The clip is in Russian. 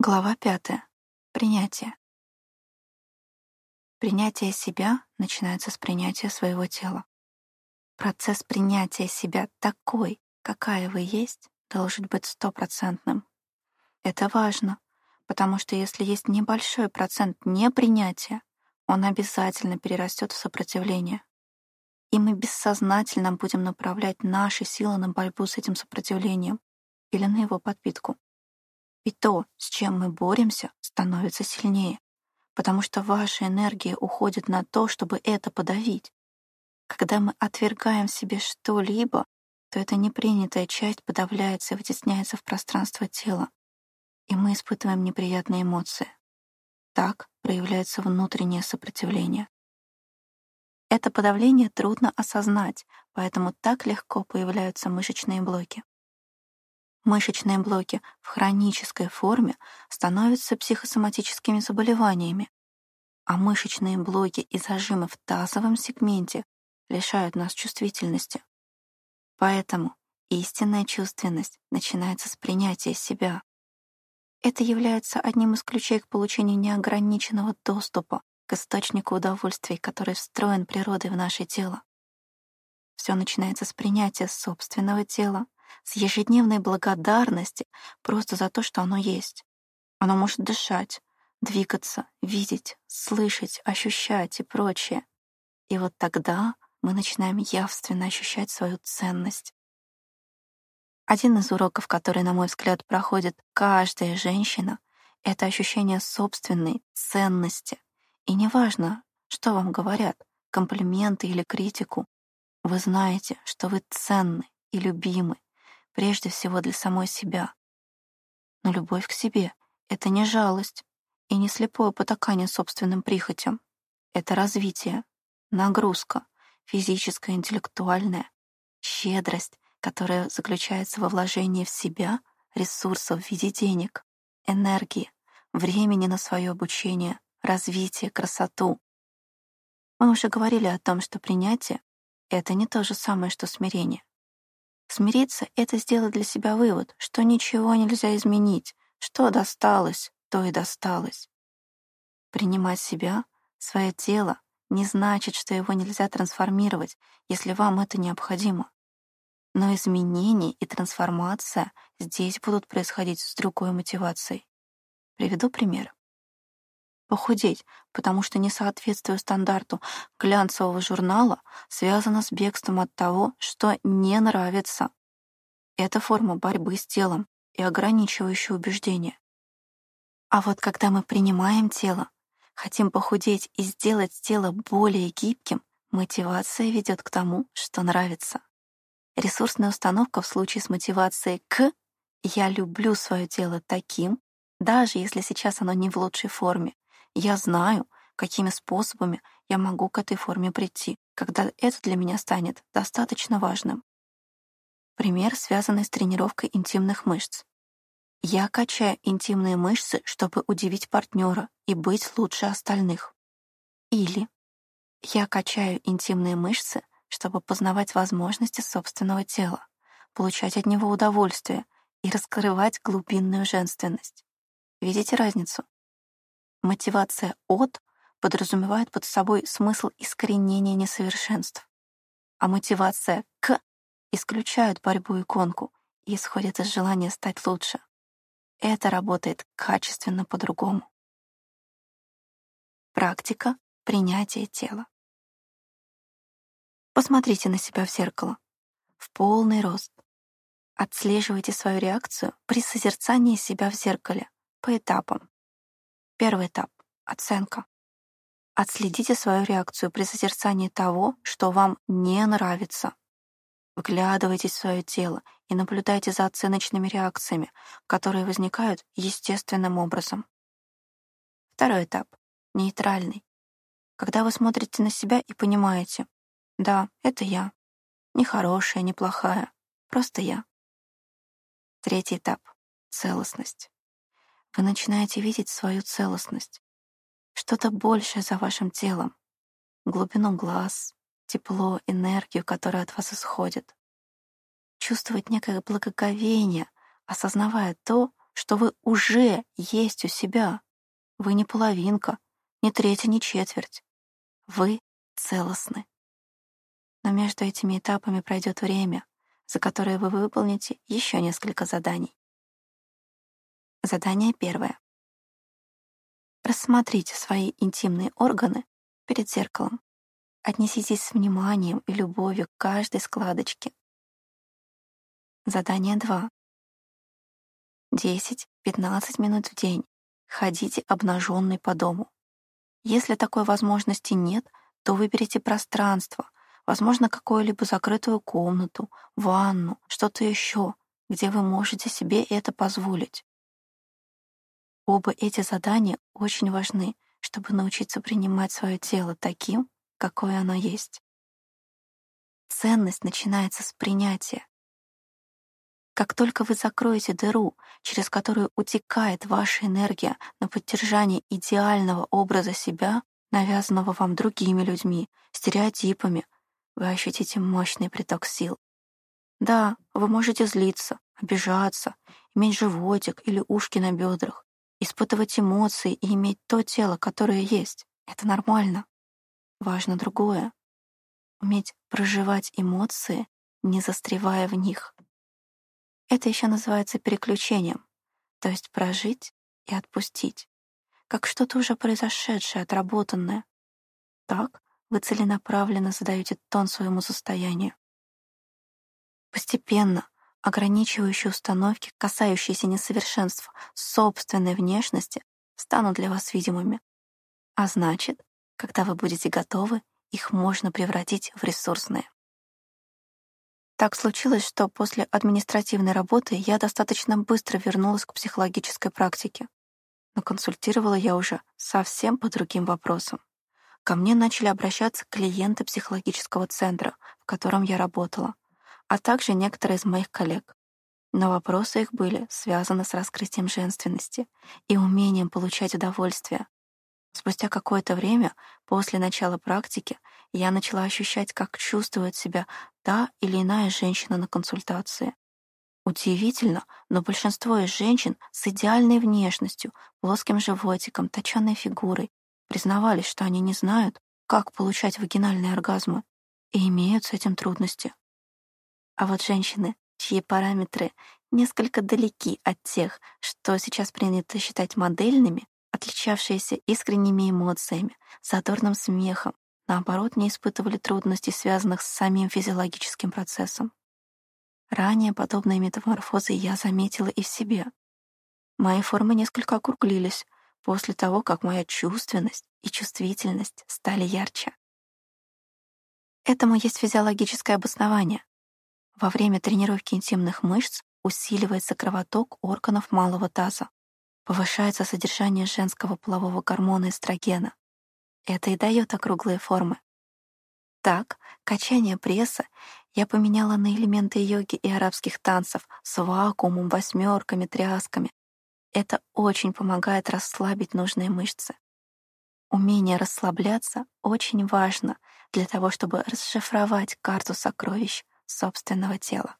Глава пятая. Принятие. Принятие себя начинается с принятия своего тела. Процесс принятия себя такой, какая вы есть, должен быть стопроцентным. Это важно, потому что если есть небольшой процент непринятия, он обязательно перерастет в сопротивление. И мы бессознательно будем направлять наши силы на борьбу с этим сопротивлением или на его подпитку. И то, с чем мы боремся, становится сильнее, потому что ваша энергия уходит на то, чтобы это подавить. Когда мы отвергаем себе что-либо, то эта непринятая часть подавляется и вытесняется в пространство тела, и мы испытываем неприятные эмоции. Так проявляется внутреннее сопротивление. Это подавление трудно осознать, поэтому так легко появляются мышечные блоки. Мышечные блоки в хронической форме становятся психосоматическими заболеваниями, а мышечные блоки и зажимы в тазовом сегменте лишают нас чувствительности. Поэтому истинная чувственность начинается с принятия себя. Это является одним из ключей к получению неограниченного доступа к источнику удовольствий, который встроен природой в наше тело. Все начинается с принятия собственного тела, с ежедневной благодарности просто за то, что оно есть. Оно может дышать, двигаться, видеть, слышать, ощущать и прочее. И вот тогда мы начинаем явственно ощущать свою ценность. Один из уроков, который, на мой взгляд, проходит каждая женщина, это ощущение собственной ценности. И неважно, что вам говорят, комплименты или критику, вы знаете, что вы ценны и любимы, прежде всего для самой себя. Но любовь к себе — это не жалость и не слепое потакание собственным прихотям. Это развитие, нагрузка, физическая, интеллектуальная, щедрость, которая заключается во вложении в себя ресурсов в виде денег, энергии, времени на свое обучение, развитие, красоту. Мы уже говорили о том, что принятие — это не то же самое, что смирение. Смириться — это сделать для себя вывод, что ничего нельзя изменить, что досталось, то и досталось. Принимать себя, свое тело, не значит, что его нельзя трансформировать, если вам это необходимо. Но изменения и трансформация здесь будут происходить с другой мотивацией. Приведу пример. Похудеть, потому что несоответствие стандарту глянцевого журнала связано с бегством от того, что не нравится. Это форма борьбы с телом и ограничивающее убеждение. А вот когда мы принимаем тело, хотим похудеть и сделать тело более гибким, мотивация ведет к тому, что нравится. Ресурсная установка в случае с мотивацией к «я люблю свое тело таким», даже если сейчас оно не в лучшей форме, я знаю, какими способами я могу к этой форме прийти, когда это для меня станет достаточно важным. Пример, связанный с тренировкой интимных мышц. Я качаю интимные мышцы, чтобы удивить партнера и быть лучше остальных. Или я качаю интимные мышцы, чтобы познавать возможности собственного тела, получать от него удовольствие и раскрывать глубинную женственность. Видите разницу? Мотивация «от» подразумевает под собой смысл искоренения несовершенств, а мотивация «к» исключает борьбу и конку и исходит из желания стать лучше. Это работает качественно по-другому. Практика принятия тела. Посмотрите на себя в зеркало. В полный рост. Отслеживайте свою реакцию при созерцании себя в зеркале по этапам. Первый этап — оценка. Отследите свою реакцию при созерцании того, что вам не нравится. Вглядывайтесь в свое тело и наблюдайте за оценочными реакциями, которые возникают естественным образом. Второй этап — нейтральный. Когда вы смотрите на себя и понимаете, да, это я. Не хорошая, не плохая, просто я. Третий этап — целостность вы начинаете видеть свою целостность, что-то большее за вашим телом, глубину глаз, тепло, энергию, которая от вас исходит. Чувствовать некое благоговение, осознавая то, что вы уже есть у себя. Вы не половинка, не третья, не четверть. Вы целостны. Но между этими этапами пройдет время, за которое вы выполните еще несколько заданий. Задание первое. Рассмотрите свои интимные органы перед зеркалом. Отнеситесь с вниманием и любовью к каждой складочке. Задание 2. 10-15 минут в день ходите обнаженный по дому. Если такой возможности нет, то выберите пространство, возможно, какую-либо закрытую комнату, ванну, что-то еще, где вы можете себе это позволить. Оба эти задания очень важны, чтобы научиться принимать свое тело таким, какое оно есть. Ценность начинается с принятия. Как только вы закроете дыру, через которую утекает ваша энергия на поддержание идеального образа себя, навязанного вам другими людьми, стереотипами, вы ощутите мощный приток сил. Да, вы можете злиться, обижаться, иметь животик или ушки на бедрах, испытывать эмоции и иметь то тело, которое есть. Это нормально. Важно другое. Уметь проживать эмоции, не застревая в них. Это еще называется переключением, то есть прожить и отпустить, как что-то уже произошедшее, отработанное. Так вы целенаправленно задаете тон своему состоянию. Постепенно ограничивающие установки, касающиеся несовершенств собственной внешности, станут для вас видимыми. А значит, когда вы будете готовы, их можно превратить в ресурсные. Так случилось, что после административной работы я достаточно быстро вернулась к психологической практике. Но консультировала я уже совсем по другим вопросам. Ко мне начали обращаться клиенты психологического центра, в котором я работала, а также некоторые из моих коллег. Но вопросы их были связаны с раскрытием женственности и умением получать удовольствие, Спустя какое-то время после начала практики я начала ощущать, как чувствует себя та или иная женщина на консультации. Удивительно, но большинство из женщин с идеальной внешностью, плоским животиком, точенной фигурой признавались, что они не знают, как получать вагинальные оргазмы, и имеют с этим трудности. А вот женщины, чьи параметры несколько далеки от тех, что сейчас принято считать модельными, отличавшиеся искренними эмоциями, задорным смехом, наоборот, не испытывали трудностей, связанных с самим физиологическим процессом. Ранее подобные метаморфозы я заметила и в себе. Мои формы несколько округлились после того, как моя чувственность и чувствительность стали ярче. Этому есть физиологическое обоснование. Во время тренировки интимных мышц усиливается кровоток органов малого таза повышается содержание женского полового гормона эстрогена. Это и дает округлые формы. Так, качание пресса я поменяла на элементы йоги и арабских танцев с вакуумом, восьмерками, трясками. Это очень помогает расслабить нужные мышцы. Умение расслабляться очень важно для того, чтобы расшифровать карту сокровищ собственного тела.